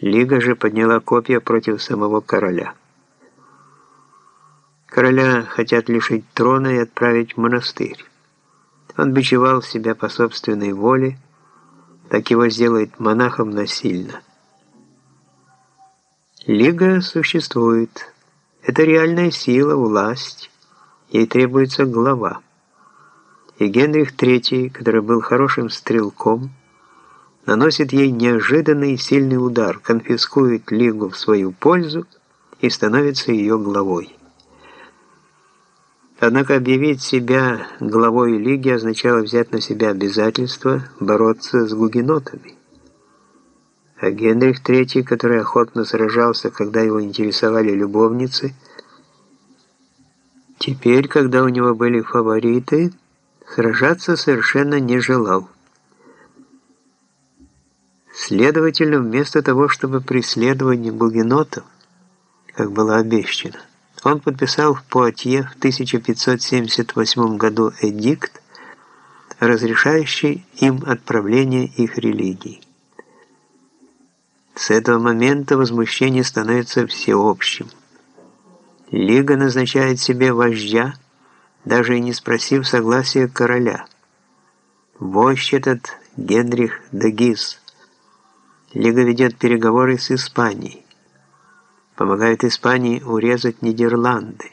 Лига же подняла копья против самого короля. Короля хотят лишить трона и отправить в монастырь. Он бичевал себя по собственной воле, так его сделает монахом насильно. Лига существует. Это реальная сила, власть. Ей требуется глава. И Генрих III, который был хорошим стрелком, наносит ей неожиданный сильный удар, конфискует Лигу в свою пользу и становится ее главой. Однако объявить себя главой Лиги означало взять на себя обязательство бороться с гугенотами. А Генрих III, который охотно сражался, когда его интересовали любовницы, теперь, когда у него были фавориты, сражаться совершенно не желал. Следовательно, вместо того, чтобы преследовать гугенотов, как было обещано, он подписал в Пуатье в 1578 году эдикт, разрешающий им отправление их религий. С этого момента возмущение становится всеобщим. Лига назначает себе вождя, даже и не спросив согласия короля. Вождь этот Генрих де Гиз. Лига ведет переговоры с Испанией. Помогает Испании урезать Нидерланды.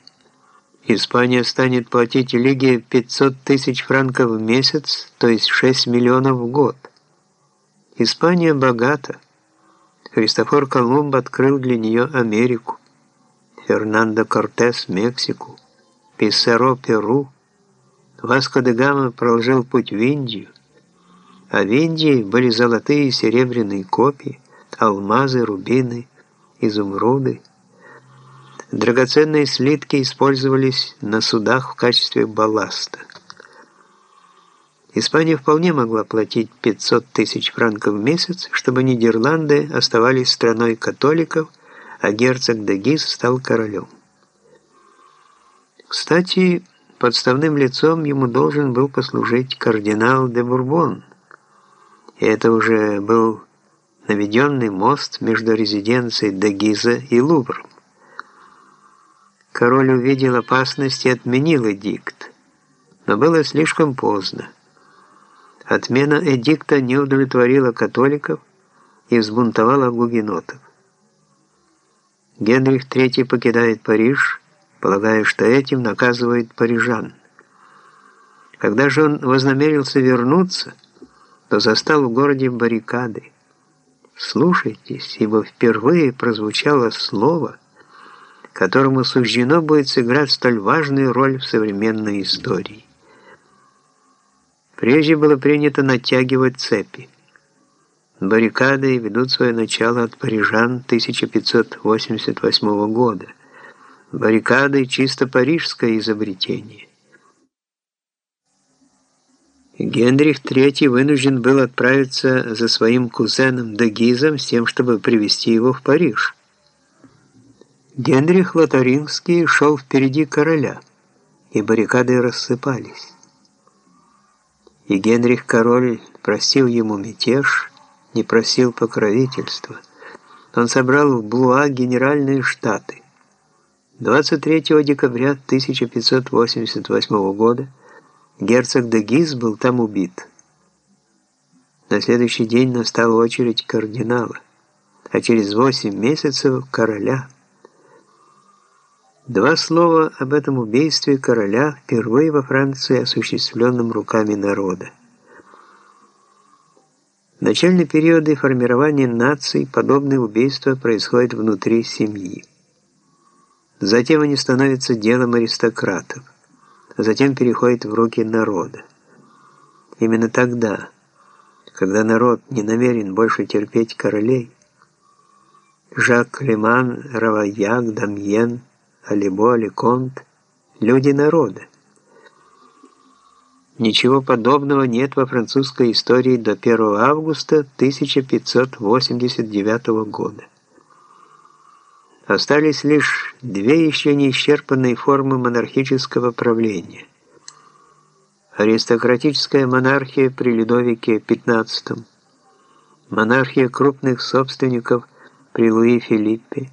Испания станет платить Лиге 500 тысяч франков в месяц, то есть 6 миллионов в год. Испания богата. Христофор Колумб открыл для нее Америку. Фернандо Кортес – Мексику. Писаро – Перу. Васко де Гама проложил путь в Индию. А в Индии были золотые и серебряные копии, алмазы, рубины – изумруды. Драгоценные слитки использовались на судах в качестве балласта. Испания вполне могла платить 500 тысяч франков в месяц, чтобы Нидерланды оставались страной католиков, а герцог де Гиз стал королем. Кстати, подставным лицом ему должен был послужить кардинал де Бурбон. И это уже был наведенный мост между резиденцией Дагиза и Лувром. Король увидел опасность и отменил эдикт, но было слишком поздно. Отмена эдикта не удовлетворила католиков и взбунтовала гугенотов. Генрих III покидает Париж, полагая, что этим наказывает парижан. Когда же он вознамерился вернуться, то застал в городе баррикады. Слушайтесь, ибо впервые прозвучало слово, которому суждено будет сыграть столь важную роль в современной истории. Прежде было принято натягивать цепи. Баррикады ведут свое начало от парижан 1588 года. Баррикады – чисто парижское изобретение. Генрих III вынужден был отправиться за своим кузеном Дегизом с тем, чтобы привести его в Париж. Генрих Лотаринский шел впереди короля, и баррикады рассыпались. И Генрих король просил ему мятеж, не просил покровительства. Он собрал в Блуа генеральные штаты. 23 декабря 1588 года Герцог де Гиз был там убит. На следующий день настала очередь кардинала, а через восемь месяцев короля. Два слова об этом убийстве короля впервые во Франции осуществленном руками народа. В начальные периоды формирования наций подобные убийства происходят внутри семьи. Затем они становятся делом аристократов затем переходит в руки народа. Именно тогда, когда народ не намерен больше терпеть королей, Жак Леман, Раваяк, Дамьен, Алибо, Леконт – люди народа. Ничего подобного нет во французской истории до 1 августа 1589 года. Остались лишь две еще не исчерпанные формы монархического правления. Аристократическая монархия при Людовике XV, монархия крупных собственников при Луи Филиппе